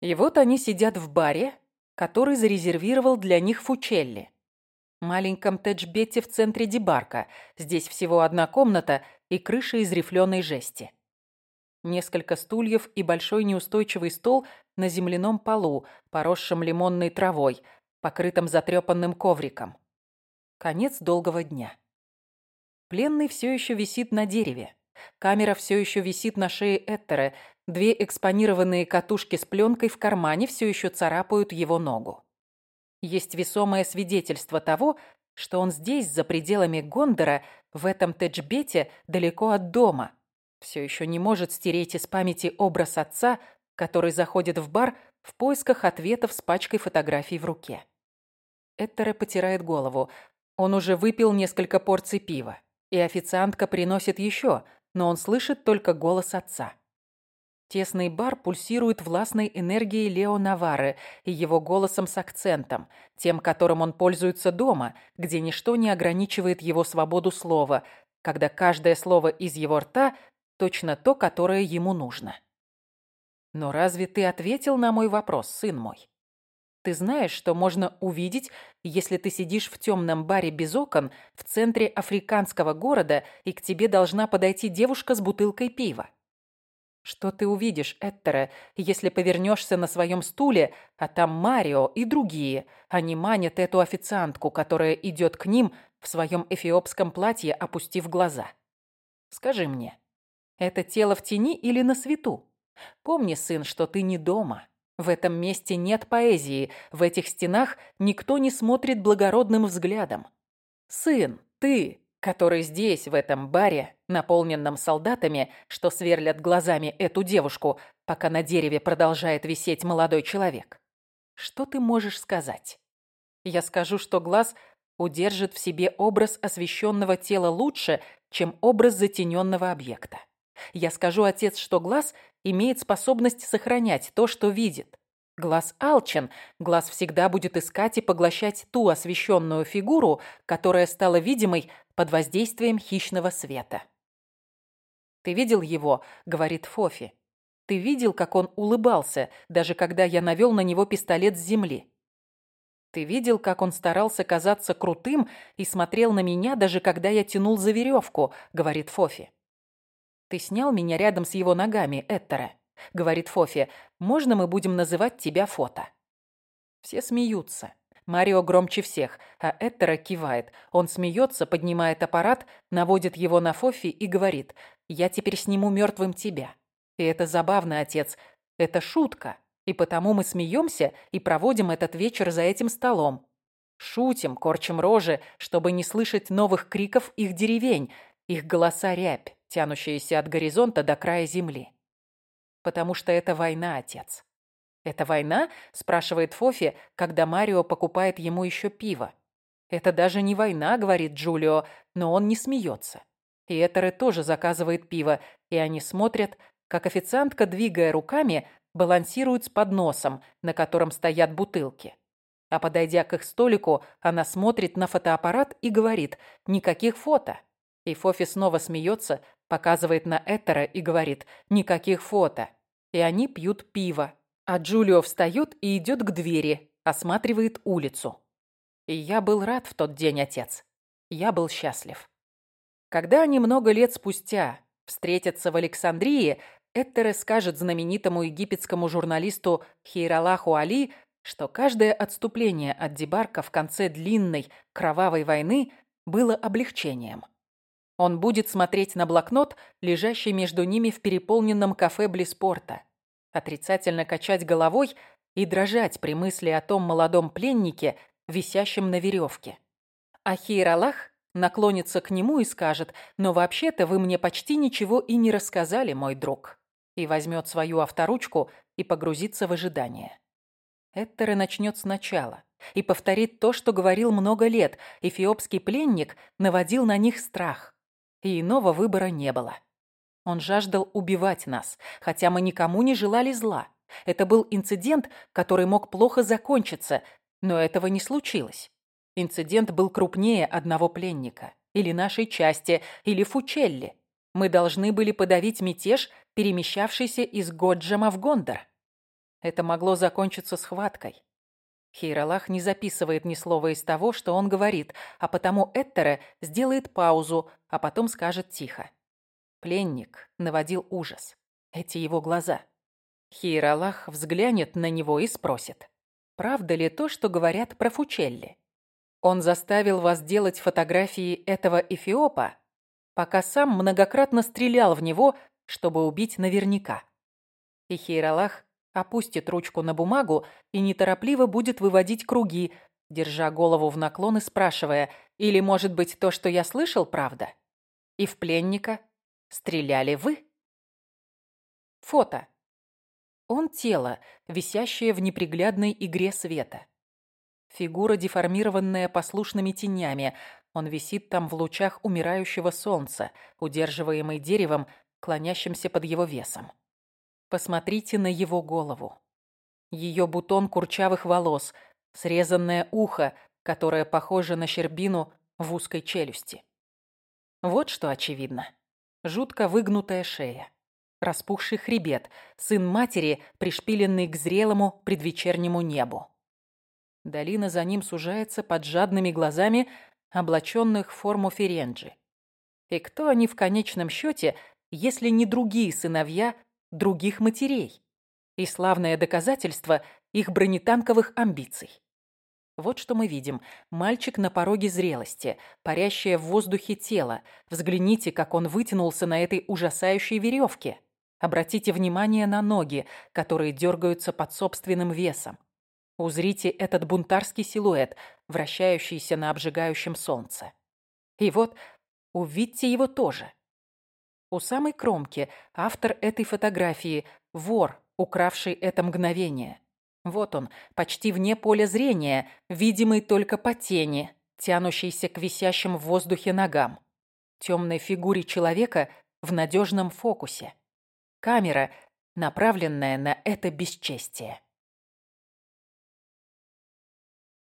И вот они сидят в баре, который зарезервировал для них Фучелли. Маленьком тэджбете в центре Дебарка. Здесь всего одна комната и крыша из рифленой жести. Несколько стульев и большой неустойчивый стол на земляном полу, поросшем лимонной травой, покрытым затрепанным ковриком. Конец долгого дня. Пленный все еще висит на дереве. Камера все еще висит на шее Эттера. Две экспонированные катушки с пленкой в кармане все еще царапают его ногу. Есть весомое свидетельство того, что он здесь, за пределами Гондора, в этом Теджбете, далеко от дома. Все еще не может стереть из памяти образ отца, который заходит в бар в поисках ответов с пачкой фотографий в руке. Эттере потирает голову. Он уже выпил несколько порций пива, и официантка приносит еще, но он слышит только голос отца. Тесный бар пульсирует властной энергией Лео Навары и его голосом с акцентом, тем, которым он пользуется дома, где ничто не ограничивает его свободу слова, когда каждое слово из его рта точно то, которое ему нужно. Но разве ты ответил на мой вопрос, сын мой? Ты знаешь, что можно увидеть, если ты сидишь в темном баре без окон в центре африканского города, и к тебе должна подойти девушка с бутылкой пива? Что ты увидишь, Эттере, если повернешься на своем стуле, а там Марио и другие, они манят эту официантку, которая идет к ним в своем эфиопском платье, опустив глаза? Скажи мне, это тело в тени или на свету? Помни, сын, что ты не дома. В этом месте нет поэзии, в этих стенах никто не смотрит благородным взглядом. Сын, ты, который здесь, в этом баре, наполненном солдатами, что сверлят глазами эту девушку, пока на дереве продолжает висеть молодой человек. Что ты можешь сказать? Я скажу, что глаз удержит в себе образ освещенного тела лучше, чем образ затененного объекта. Я скажу, отец, что глаз имеет способность сохранять то, что видит. Глаз алчен, глаз всегда будет искать и поглощать ту освещенную фигуру, которая стала видимой под воздействием хищного света. «Ты видел его?» — говорит Фофи. «Ты видел, как он улыбался, даже когда я навел на него пистолет с земли?» «Ты видел, как он старался казаться крутым и смотрел на меня, даже когда я тянул за веревку?» — говорит Фофи. «Ты снял меня рядом с его ногами, Эттера», — говорит Фофи. «Можно мы будем называть тебя Фото?» Все смеются. Марио громче всех, а Эттера кивает. Он смеется, поднимает аппарат, наводит его на Фофи и говорит «Я теперь сниму мертвым тебя». И это забавно, отец. Это шутка. И потому мы смеемся и проводим этот вечер за этим столом. Шутим, корчим рожи, чтобы не слышать новых криков их деревень, их голоса рябь тянущаяся от горизонта до края земли. Потому что это война, отец. «Это война?» – спрашивает Фофи, когда Марио покупает ему еще пиво. «Это даже не война», – говорит Джулио, но он не смеется. И Этере тоже заказывает пиво, и они смотрят, как официантка, двигая руками, балансирует с подносом, на котором стоят бутылки. А подойдя к их столику, она смотрит на фотоаппарат и говорит «Никаких фото». И Фофи снова смеется, показывает на Этера и говорит «никаких фото». И они пьют пиво. А Джулио встает и идет к двери, осматривает улицу. И я был рад в тот день, отец. Я был счастлив. Когда они много лет спустя встретятся в Александрии, Эттере скажет знаменитому египетскому журналисту Хейралаху Али, что каждое отступление от Дебарка в конце длинной кровавой войны было облегчением. Он будет смотреть на блокнот, лежащий между ними в переполненном кафе Блиспорта, отрицательно качать головой и дрожать при мысли о том молодом пленнике, висящем на веревке. А Хейралах наклонится к нему и скажет, «Но вообще-то вы мне почти ничего и не рассказали, мой друг», и возьмет свою авторучку и погрузится в ожидание. Эттере начнет сначала и повторит то, что говорил много лет. Эфиопский пленник наводил на них страх и иного выбора не было. Он жаждал убивать нас, хотя мы никому не желали зла. Это был инцидент, который мог плохо закончиться, но этого не случилось. Инцидент был крупнее одного пленника, или нашей части, или Фучелли. Мы должны были подавить мятеж, перемещавшийся из Годжама в Гондор. Это могло закончиться схваткой. Хейралах не записывает ни слова из того, что он говорит, а потому Эттере сделает паузу, а потом скажет тихо. Пленник наводил ужас. Эти его глаза. Хейралах взглянет на него и спросит. Правда ли то, что говорят про Фучелли? Он заставил вас делать фотографии этого эфиопа, пока сам многократно стрелял в него, чтобы убить наверняка. И Хейралах опустит ручку на бумагу и неторопливо будет выводить круги, держа голову в наклон и спрашивая, или, может быть, то, что я слышал, правда? И в пленника стреляли вы? Фото. Он тело, висящее в неприглядной игре света. Фигура, деформированная послушными тенями. Он висит там в лучах умирающего солнца, удерживаемый деревом, клонящимся под его весом. Посмотрите на его голову. Ее бутон курчавых волос, срезанное ухо, которое похоже на щербину в узкой челюсти. Вот что очевидно. Жутко выгнутая шея. Распухший хребет, сын матери, пришпиленный к зрелому предвечернему небу. Долина за ним сужается под жадными глазами, облаченных в форму Ференджи. И кто они в конечном счете, если не другие сыновья других матерей и славное доказательство их бронетанковых амбиций. Вот что мы видим. Мальчик на пороге зрелости, парящее в воздухе тело. Взгляните, как он вытянулся на этой ужасающей веревке. Обратите внимание на ноги, которые дергаются под собственным весом. Узрите этот бунтарский силуэт, вращающийся на обжигающем солнце. И вот увидьте его тоже. У самой кромки автор этой фотографии – вор, укравший это мгновение. Вот он, почти вне поля зрения, видимый только по тени, тянущейся к висящим в воздухе ногам. Темной фигуре человека в надежном фокусе. Камера, направленная на это бесчестие.